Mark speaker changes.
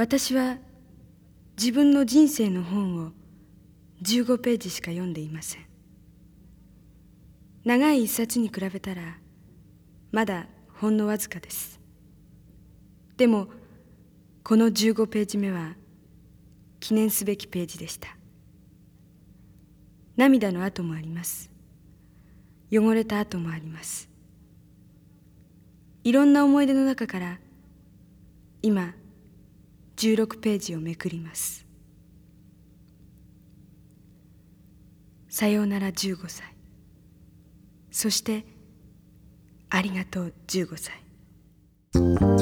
Speaker 1: 私は自分の人生の本を15ページしか読んでいません。長い一冊に比べたらまだほんのわずかです。でもこの15ページ目は記念すべきページでした。涙の跡もあります。汚れた跡もあります。いろんな思い出の中から今16ページをめくります。さようなら15歳。そしてありがとう15歳。